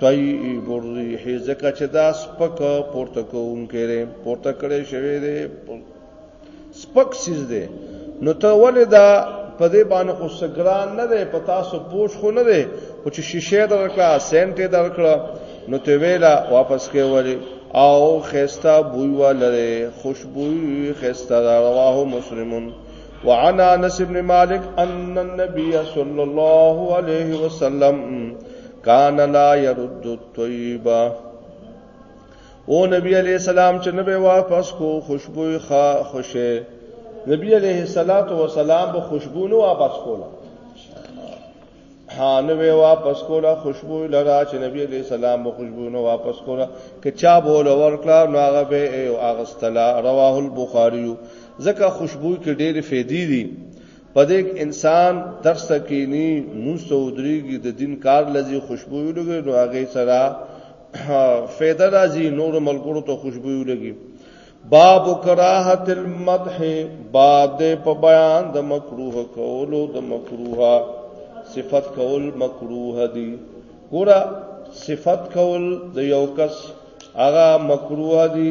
طیب الريح زکه چې دا سپک پورته کوونکې ده پورته کړي شوی ده سپک سیز ده نو ته ولې دا په دې باندې خو سګران نه ده په تاسو پوښ خو نه ده او چې شیشه درکړه سنټ درکړه نو ته ویلا واپس کې ولې او خيستا بوی ولره خوشبوئی خيستا رواه مسلمون وعن انس بن مالک ان النبي صلى الله عليه وسلم کان لا يرد الطيبه او نبی علیہ السلام چې نبی واپس کو خوشبو خا خوشه نبی علیہ الصلات والسلام به خوشبو نو واپس کولا ها نو واپس کولا خوشبو لرا چې نبی علیہ السلام به خوشبو نو واپس کولا که چا بول ورکلا نو هغه به اغستلا رواه البخاری زکه خوشبو کې ډېر فېدی دي پدې کې انسان تر سکینی مونږ ته ودرېږي د دین کار لذي خوشبو لګي نو هغه سره فایده راځي نور ملګرو ته خوشبو لګي باب کراهت المدح باد په بیان د مکروه کولو د مکروه صفت کول مکروه دي ګوره صفت کول د یو کس هغه مکروه دي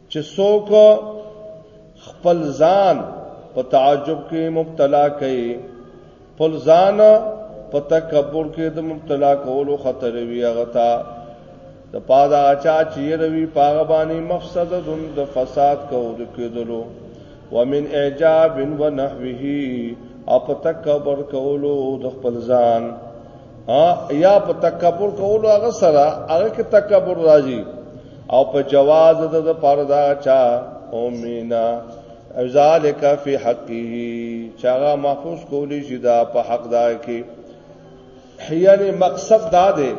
چې څوک خپل ځان په تعجب کې مبتلا کوي خپل ځان په تکبر کې د مبتلا کولو خطر وي هغه تا د پاده اچا چې روي پاغه باندې مفسد دن د فساد کولو کېدلو ومن اعجاب ونحوه او په تکبر کولو د خپل ځان یا په تکبر کولو هغه سره هغه کې تکبر راځي او په جواز د د پاره دا چا اومینا ذالک فی حقه چاغه محفوظ کولی شي دا په حق دا کې یعنی مقصد دا دی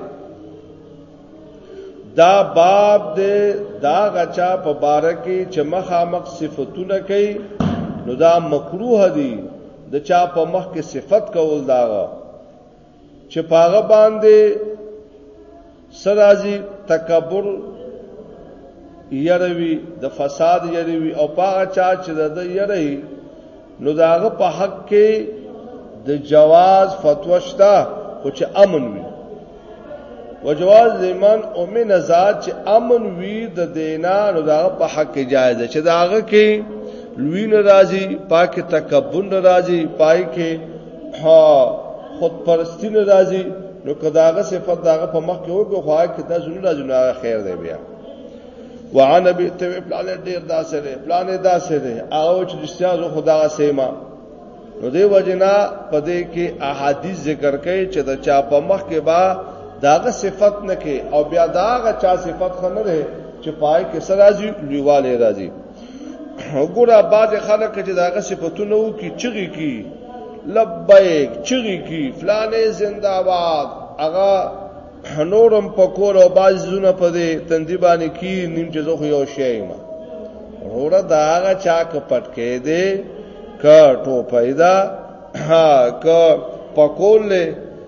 دا باب دې دا غچا په باره کې چې مخامخ صفاتونه کوي نو دا مکروه دي د چا په مخ کې صفت کول دا چې پاغه باندې سرازي تکبر یروي د فساد یروي او پاغه چا چې د یری نو داغه په حق کې د جواز فتوا شته خو چې امن وي وجواز زمان او من ذات چې امن وي د دینا نو داغه په حق کې جایز ده چې داغه کې لوی ناراضي پاک تکبر ناراضي پای کې ها خود پرستی نه راځي نو کداغه صفت داغه په مخ کې وګو خو هغه کدا زونه راځي نو هغه خیر دی بیا وعن ابي تو پلان ډیر داسې دی پلان داسې دی هغه چې رښتیا زو خدا سیما نو دی وجنا پدې کې احادیث ذکر کړي چې دا چا په مخ کې با داغه صفت نه کې او بیا داغه چا صفت خنره چې پای کې سرازي لویواله راځي وګوره بعض خلک چې داغه صفاتونه وو کی چغي کی لبیک چغي کی فلانه زنده‌باد هغه نورم پکور او باز زونه په دې تندې باندې کی نیم چې زه خو یو شی ما وروره دا هغه چا ک پټ کې دې ک ټو پیدا ک پکول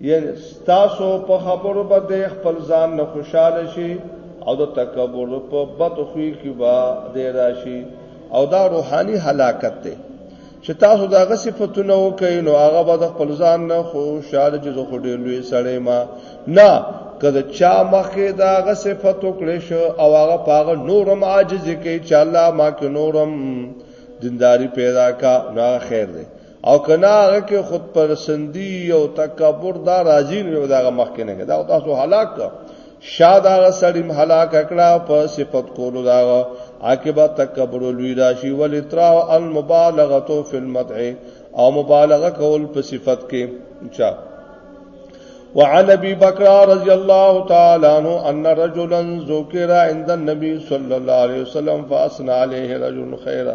یعنی تاسو په خبرو باندې خپل ځان نه خوشاله شي او د تکبر په بد خوې کې با دی راشي او دا روحاني هلاکت دی چې تاسو دا غ صفاتونه وکئ نو هغه به د خپل ځان نه خوشاله چې زه خو ډېر لوی سړی ما نه کله چا مخه دا غ صفات وکړې شو او هغه پاغه نورم عاجز کوي چې الله ما کې نورم دینداری پیدا کا نه خیر دی او کنا هغه کې خود پرسندی او تکبر دا راځي نو دا مخ کې نه دا تاسو هلاک شاد هغه سړیم هلاک کړه په صفت کولو دا عاقبت تکبر لوی راشي ولترا المبالغه فی المدح او مبالغه کول په صفت کې چا وعن ابي بکر رضی الله تعالی عنہ ان رجلا ذکر عند النبي صلی الله علیه وسلم فاثنى عليه رجل خیرا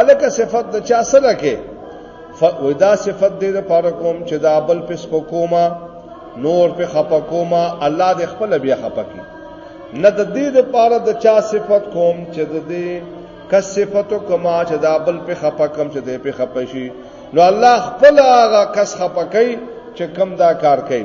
الکه صفت د چا سره کې ودا صفت دې د پاره کوم چې دا بل پس په کوما نور په خپ کوما الله دې خپل بیا خپ کی نه د دې د پاره د چا صفت کوم چې د دې کس صفت کوما چې دا بل په خپ کم چې دې په خپ شي نو الله خپل هغه کس خپ کوي چې کم دا کار کوي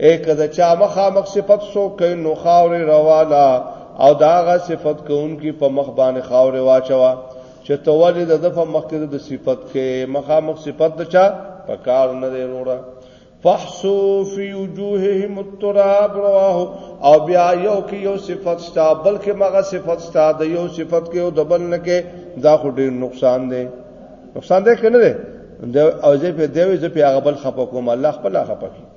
اې کده چا مخامخ صفت سو کین نو خاور روالا او داغه صفت کوونکی په مخ باندې خاور واچوا چې تولی د دفه مخ کې د صفت کې مخامخ صفت د چا په کار نه دی وروړه فحسو فی وجوههم التراب رواه او بیا یو کې یو صفت شته بلکې مغه صفت شته د یو صفت کې او دبل نه کې دا خو ډیر نقصان دی نقصان دی کنه دی او زه په دیوې زه په هغه بل خپه کوم الله خپل خپه کوي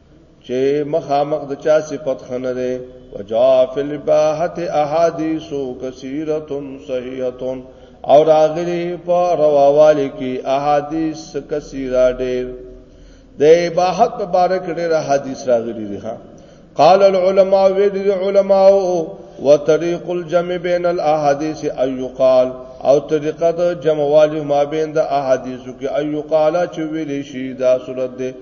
چې مخامخ د چا صفت خنه ده وجاء فی الباحت احادیث کثیره صحیحه او راغلی په رواوالی کې احادیث کثیره ډېر د اباحت په باره کې ډېر احادیث راغلي دي ها قال العلماء ویل العلماء وطريق الجمع بين الاحاديث اي يقال او طریقه د جمعوالي ما بین د احادیثو کې اي يقال چې ویل شي دا صورت ده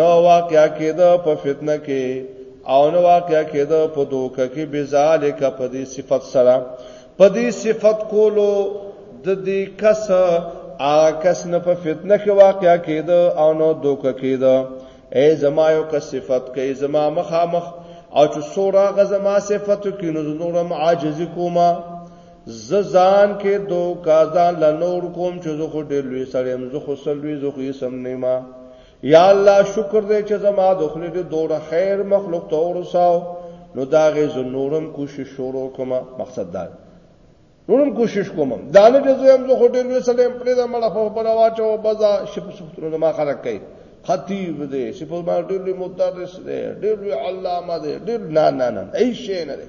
نو واقعا کېده په فتنه کې او نو واقعا کېده په دوکه کې بذالک په دې صفت سره په دې صفت کولو د دې کس هغه کس نه په فتنه کې واقعا کېده او نو دوکه کېده اے زما یو کس صفت کې زما مخامخ او چې سورا غزما صفت کې نو نورم عاجز کوما زه ځان کې دو کازان لنور کوم چې زه خو ډېر لوی سړی يم زه خو سلوي زه خو یې سم نیما یا الله شکر دې چې زما د خپل دې دوره خیر مخلوق ته ورساو نو دا غي زه نورم کوشش شروع کوم مقصد دا نورم کوشش کوم دا نه چې زه هم زه خو ډېر لوی سړی يم پرې دا مړه په بل واچو بزا شپ سختونه ما خلک کوي خطیب دې شپ ما ډېر لوی مدرس دې ډېر لوی علامه دې ډېر نه نه نه ای شي نه دې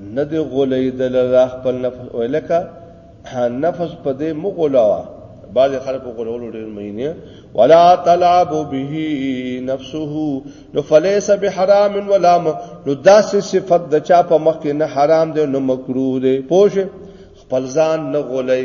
نه دی غولېدل الله خپل نفس او لکه نفس په دې مغولاوه بعض خلکو غولولو ډېر مینه ولا تلعب به نفسه نو فليس بحرام ولا م... نو داسې صفت د چا په مخ کې نه حرام دی نو مکروه دی پوه خپل ځان نه غولې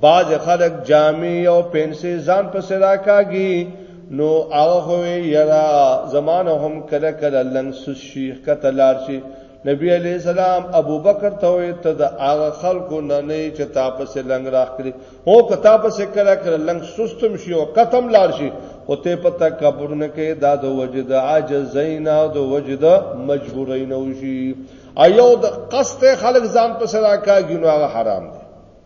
باز خلک جامې او پنسي ځان په سرا کاږي نو هغه خو یرا زمانه هم کله کله لنګ شي کته لار شي نبی علی السلام ابوبکر ته وي ته د هغه خلکو نه نه چې تاسو سره لنګ راخلي او که تاسو سره کله کله لنګ سستم شي او ختم لار شي او ته په تکبر نه کې دا د وجد عاجزین او د وجد مجبورین وشي ایو د قصد خلک ځان په سرا کاږي نو هغه حرام دی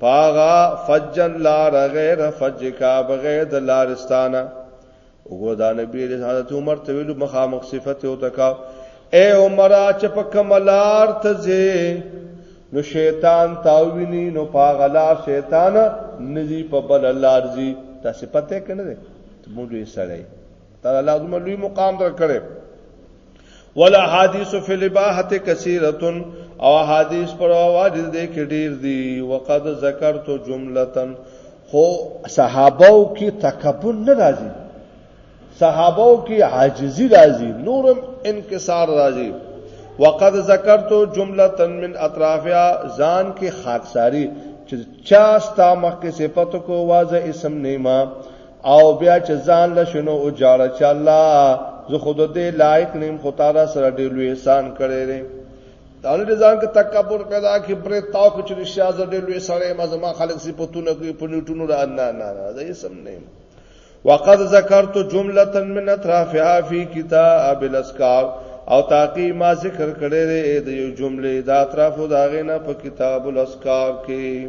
پاغا فجن لار غیر فج کا بغیر د لارستانه وګور دا نبی علیہ حضرت عمر ته ویلو مخامخ صفت او تکا اے عمر چې په کملار ته ځې نو شیطان تاوینی نو پاغلا شیطان نزی په بل لارځي تاسو پته کنه ته موږ یې سړی تعالی الله دې لوی مقام درکړي ولا حدیث فی الاباحه کثیره او حدیث پر اواز دې کې ډیر دي وقد ذکرت جملتن خو صحابه کې تکبر نه راځي صحابه کې عاجزی راځي نورم انکسار راځي وقد ذکرت جمله من اطرافها ځان کې خاکساری چې چا ستا مخ کې صفات کو واځه اسم نیما او بیا چې ځان له شنو او جاړه چې الله زه خود دې لایق نیم خو تعالی سره ډېر لوی احسان کړی دی دا نه ځان کې تکبر پیدا کې پرې تاو کې چې شاز ډېر لوی سره ما زما خلک سي پتون کې پنيټونو را نه نه نه دا یې سم نه وقد ذکرت جمله من اطرافها فی کتاب الاسکار او تاکي ما ذکر کړی دی د یو جمله دا اطرافو داغه نه په کتاب الاسکار کې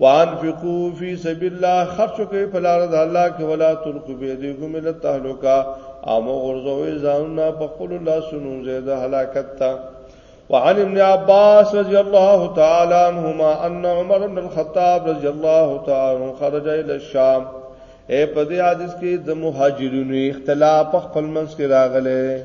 وانفقوا فی سبیل الله خرچ کوي په لار د الله کې ولا تلقوا بيدیکم الى التهلکه او غرزوي ځانونه په خپل الله سنو زید هلاکت ته وعن ابن عباس رضی الله تعالی عنهما ان عمر بن الخطاب رضی الله تعالی عنہ خرج الى الشام اے په دې حدیث کې د مهاجرینو اختلاف خپل منځ کې راغله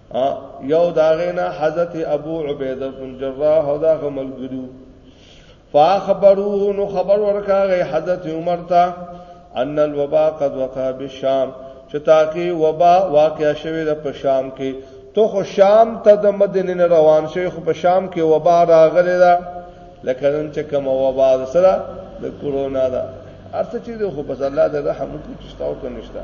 یو داغینا حضرت ابو عبیده بن جراح او دا غمل ګرو فاخبرو نو خبر ورکاغه حضرت عمر ته ان الوبا قد وقع بالشام چې تاکي وبا واقع شوه د پشام کې تو خو شام ته د مدینه روان شوی خو په شام کې وبا راغلی دا لکه نن چې کوم وبا سره د کورونا دا ارڅ چې خو بس الله د رحم کوچستاو کنيشتا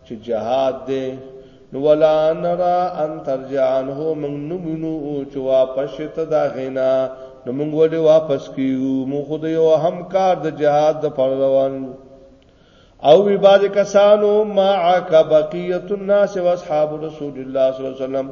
چې جهاد دی نو ولا نرا ان ترجع عنه من نمنو چې واپس ته دا غینا نو موږ ولې واپس کیو موږ خو د یو همکار د جهاد د پر روان او وی باز کسانو ما عک بقیت الناس واصحاب رسول الله صلی الله علیه وسلم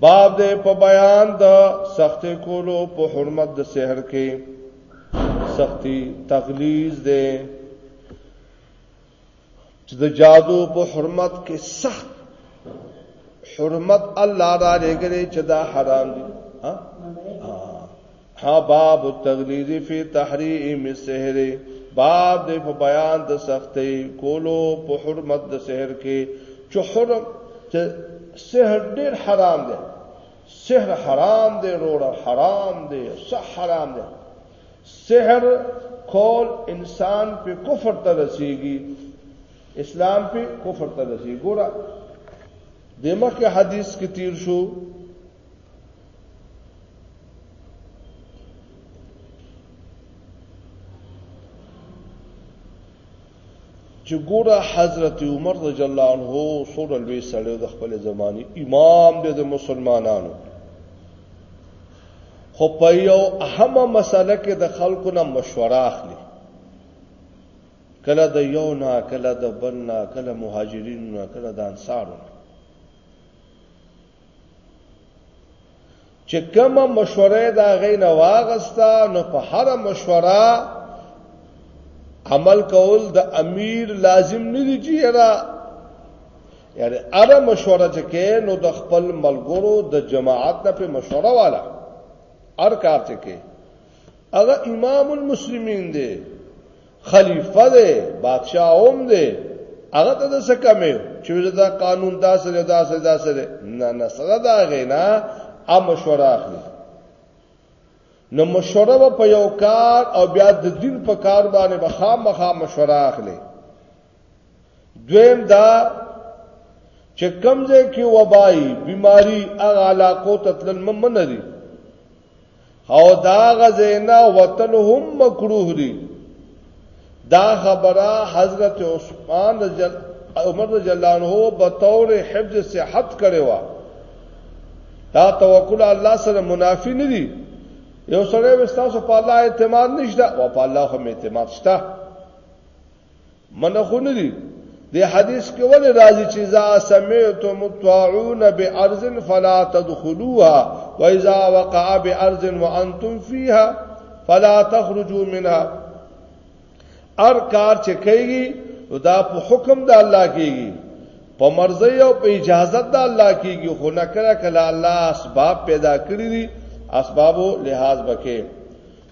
باب دې په بیان د سخت کولو په حرمت د سحر کې سختی تغلیظ دې چې د جادو په حرمت کې سخت حرمت الله را لګري چې دا حرام دي ها ها باب التغلیظ فی تحریم السحر باب دې په بیان د سختۍ کولو په حرمت د سحر کې چې حرم چې سحر ډیر حرام دی سحر حرام دی روړه حرام دی صح حرام دی سحر کول انسان په کفر ته رسیږي اسلام په کفر ته رسیږي ګوره دمخه حدیث کې تیر شو چې ګوره حضرت عمر رضی الله عنه سره لوی سړی د خپل زماني امام دی د مسلمانانو خو په یو اهمه مسله کې د خلکو نه مشوره اخلي کله د یو نه کله د بل نه کله مهاجرینو نه کله د انصارو چې کومه مشوره دا غینه واغستا نو په هر مشوره عمل کول د امیر لازم نه دی چې را یعنی اره مشوره چې کې نو د خپل ملګرو د جماعت نه په مشوره والا ار کار چې کې هغه امام المسلمین دی خلیفہ دی بادشاہ هم دی هغه ته د څه کمې چې دا قانون دا سره دا سره دا سره نه نه سره دا غینا ا مشوره اخلي نو مشوره په یو کار او بیا د دین په کار باندې به خامخا مشوره اخلي دویم دا چې کمزې کې وبای بیماری هغه علاقو ته تلل ممن دي او دا غزینا وطن هم مکروه دي دا خبره حضرت عثمان رضی عمر رضی الله عنه په تور حفظ صحت کړي وا دا توکل الله سره منافی نه دي یو سره وستاسو په الله اعتماد نشته او په الله هم اعتماد شته منه خو نه دي د حدیث کې ولې راځي چې اذا سمعتم الطاعون بارض فلا تدخلوها واذا وقع بارض وانتم فيها فلا تخرجوا منها ار کار چې کوي دا په حکم د الله کېږي په مرزي او په اجازه د الله کېږي خو نه کړه کله الله اسباب پیدا کړی دي اسبابو لحاظ وکړي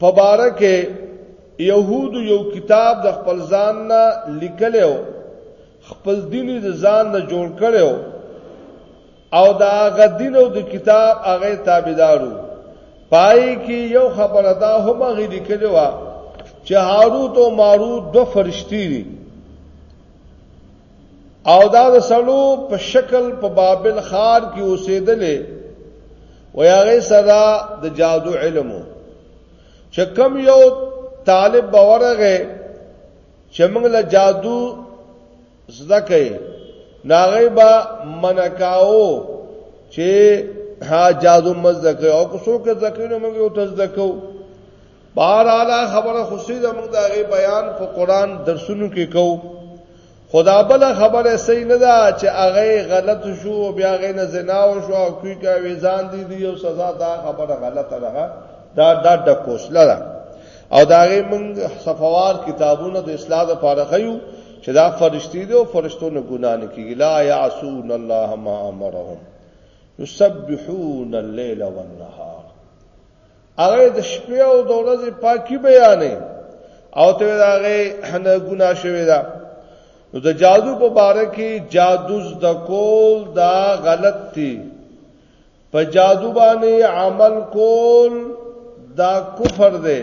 په باره کې يهود یو کتاب د خپل ځان نه لیکلو خپل دین د ځان نه جوړ کړو او دا غدین او د کتاب هغه تابعدارو پای کې یو خبره دا هم هغه لیکلو چې هاروت او ماروت دو فرشتي دي او دا د سړو په شکل په بابل خار کې اوسېدلې و هغه سره د جادو علمو چې کم یو طالب باورغه چې موږ له جادو زده کوي ناغه با منکاو چې ها جادو مزده کوي او کو څوک زده کوي نو موږ یو تزده کوو بهر اعلی خبره خو سې د موږ دغه بیان په قران درسونو کې کو خدا بل خبره صحیح نه ده چې هغه غلط شو او بیا غي نه زنا او شو او کوي کا ویزان دي دی او سزا دا خبره غلطه ده دا دا د کوسله ده او دا غي موږ صفوار کتابونه د اصلاح لپاره خيو چې دا فرشتي دي او فرشتو نه ګنا نه کیږي لا يعصون الله ما امرهم يسبحون الليل والنهار هغه د شپې او د ورځې پاکي بیانې او ته هغه نه ګنا شوی دا نو د جادو په باره کې جادو د کول دا غلط دی په جادو باندې عمل کول دا کفر دی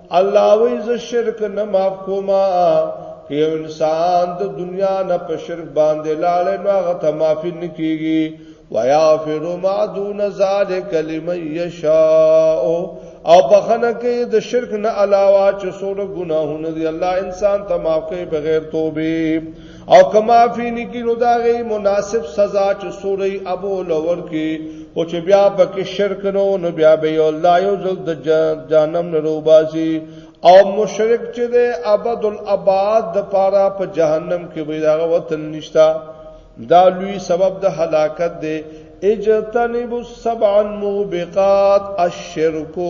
الله وی ز شرک نه معاف کوما که یو انسان د دنیا نه په شرک باندې لاړ نو هغه ته معافي نه کیږي ويغفر ما دون ذلك لمن يشاء او بخنه کې د شرک نه علاوه چې څوره ګناهونه دي الله انسان ته معاف کوي بغیر توبې او کما فی نکینو دا غي مناسب سزا چې سورې ابو لور کې او چې بیا پکې شرک نو نو بیا به الله یو ځل د جهنم نه روباسي او مشرک چې د ابد الاباد د پاره په پا جهنم کې وي دا وتل نشتا دا لوی سبب د هلاکت دی اجتنبوا السبع الموبقات الشرکو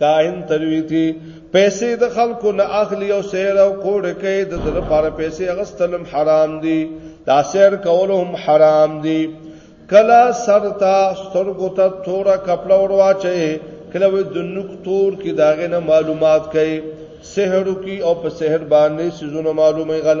کاهن ترویتی پیسې د خلکو نه اخلي او سیر او کوډ کوي د زړه لپاره پیسې اغستلم حرام دي دا سیر کول هم حرام دي کلا سرتا سترګو ته تورا کپڑا ورواچي کله وې د نوک تور کې داغه نه معلومات کوي سحر کی او په سحر باندې سيزونه معلومه غل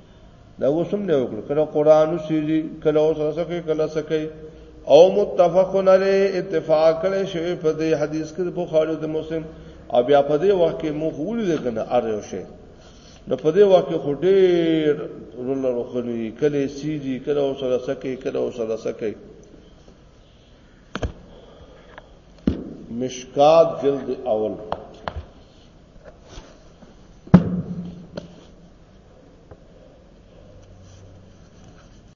دا وسم دی وکړه کله قران وسیږي کله اوس رسکه کله سکه او متفقن علی اتفاق کړي شوی په دې حدیث کې بخاری او مسلم او بیا په دې وخت کې مو خول دې کنه اره شي نو په دې وخت کې خو ډېر رول روخني کله سیږي کله اوس رسکه کله اوس رسکه مشکات جلد اول